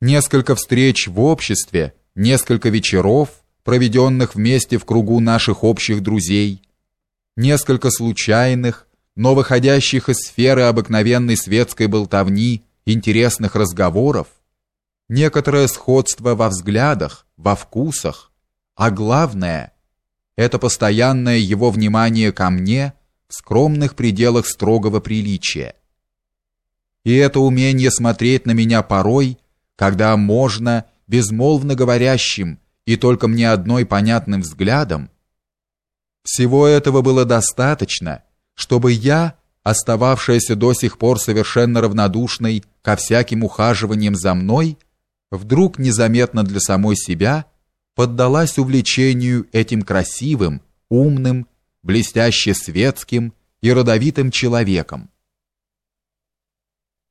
Несколько встреч в обществе, несколько вечеров, проведенных вместе в кругу наших общих друзей, несколько случайных, но выходящих из сферы обыкновенной светской болтовни интересных разговоров, некоторое сходство во взглядах, во вкусах, а главное это постоянное его внимание ко мне в скромных пределах строгого приличия. И это умение смотреть на меня порой когда можно безмолвно говорящим и только мне одной понятным взглядом, всего этого было достаточно, чтобы я, остававшаяся до сих пор совершенно равнодушной ко всяким ухаживаниям за мной, вдруг незаметно для самой себя поддалась увлечению этим красивым, умным, блестяще светским и родовитым человеком,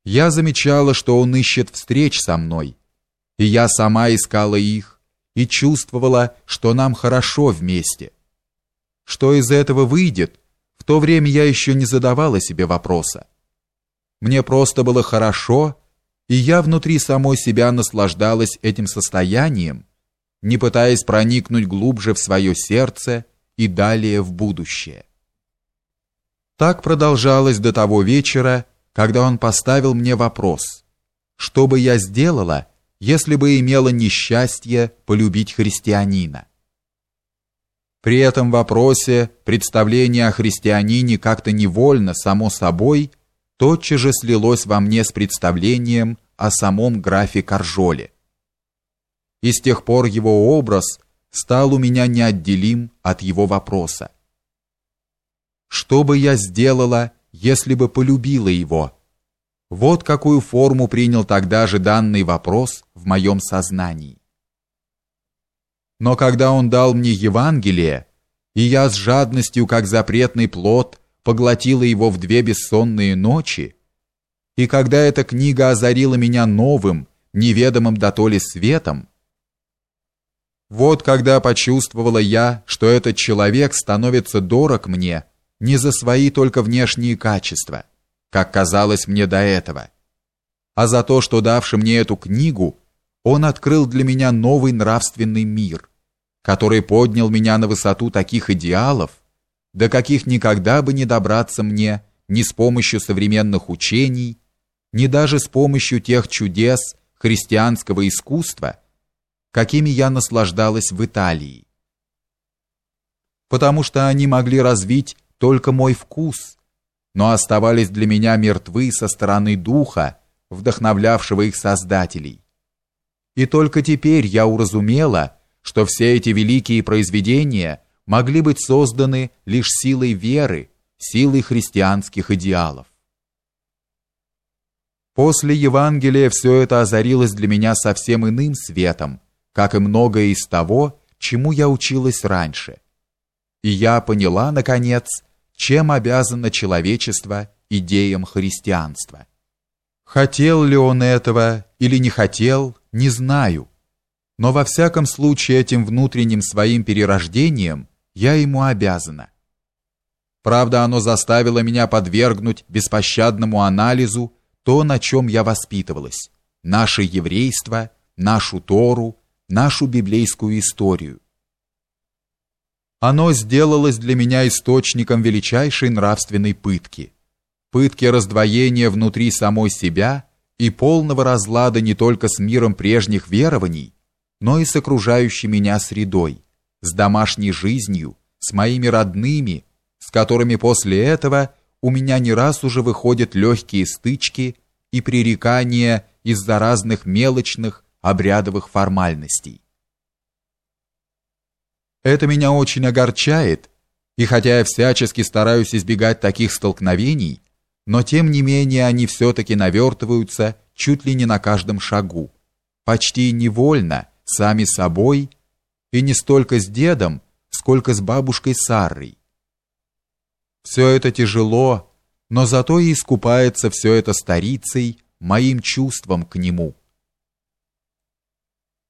я замечала, что он ищет встреч со мной, и я сама искала их и чувствовала, что нам хорошо вместе. Что из этого выйдет, в то время я еще не задавала себе вопроса. Мне просто было хорошо, и я внутри самой себя наслаждалась этим состоянием, не пытаясь проникнуть глубже в свое сердце и далее в будущее. Так продолжалось до того вечера, когда он поставил мне вопрос, что бы я сделала, если бы имела несчастье полюбить христианина. При этом вопросе представление о христианине как-то невольно, само собой, тотчас же слилось во мне с представлением о самом графе Каржоле. И с тех пор его образ стал у меня неотделим от его вопроса. Что бы я сделала, если бы полюбила его. Вот какую форму принял тогда же данный вопрос в моем сознании. Но когда он дал мне Евангелие, и я с жадностью, как запретный плод, поглотила его в две бессонные ночи, и когда эта книга озарила меня новым, неведомым дотоле светом, вот когда почувствовала я, что этот человек становится дорог мне, не за свои только внешние качества, как казалось мне до этого, а за то, что давший мне эту книгу, он открыл для меня новый нравственный мир, который поднял меня на высоту таких идеалов, до каких никогда бы не добраться мне ни с помощью современных учений, ни даже с помощью тех чудес христианского искусства, какими я наслаждалась в Италии. Потому что они могли развить только мой вкус, но оставались для меня мертвы со стороны духа, вдохновлявшего их создателей. И только теперь я уразумела, что все эти великие произведения могли быть созданы лишь силой веры, силой христианских идеалов. После Евангелия все это озарилось для меня совсем иным светом, как и многое из того, чему я училась раньше. И я поняла, наконец, чем обязано человечество идеям христианства. Хотел ли он этого или не хотел, не знаю. Но во всяком случае этим внутренним своим перерождением я ему обязана. Правда, оно заставило меня подвергнуть беспощадному анализу то, на чем я воспитывалась, наше еврейство, нашу Тору, нашу библейскую историю оно сделалось для меня источником величайшей нравственной пытки, пытки раздвоения внутри самой себя и полного разлада не только с миром прежних верований, но и с окружающей меня средой, с домашней жизнью, с моими родными, с которыми после этого у меня не раз уже выходят легкие стычки и пререкания из-за разных мелочных обрядовых формальностей. Это меня очень огорчает, и хотя я всячески стараюсь избегать таких столкновений, но тем не менее они все-таки навертываются чуть ли не на каждом шагу, почти невольно, сами собой, и не столько с дедом, сколько с бабушкой Сарой. Все это тяжело, но зато и искупается все это старицей, моим чувством к нему.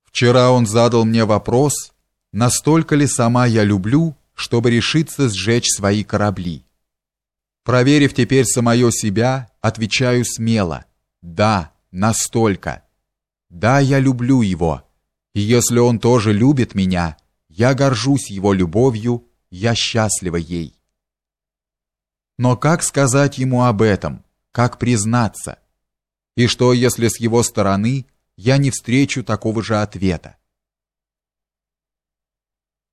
Вчера он задал мне вопрос, настолько ли сама я люблю, чтобы решиться сжечь свои корабли. Проверив теперь самое себя, отвечаю смело: да, настолько. Да, я люблю его, и если он тоже любит меня, я горжусь его любовью, я счастлива ей. Но как сказать ему об этом? Как признаться? И что, если с его стороны я не встречу такого же ответа?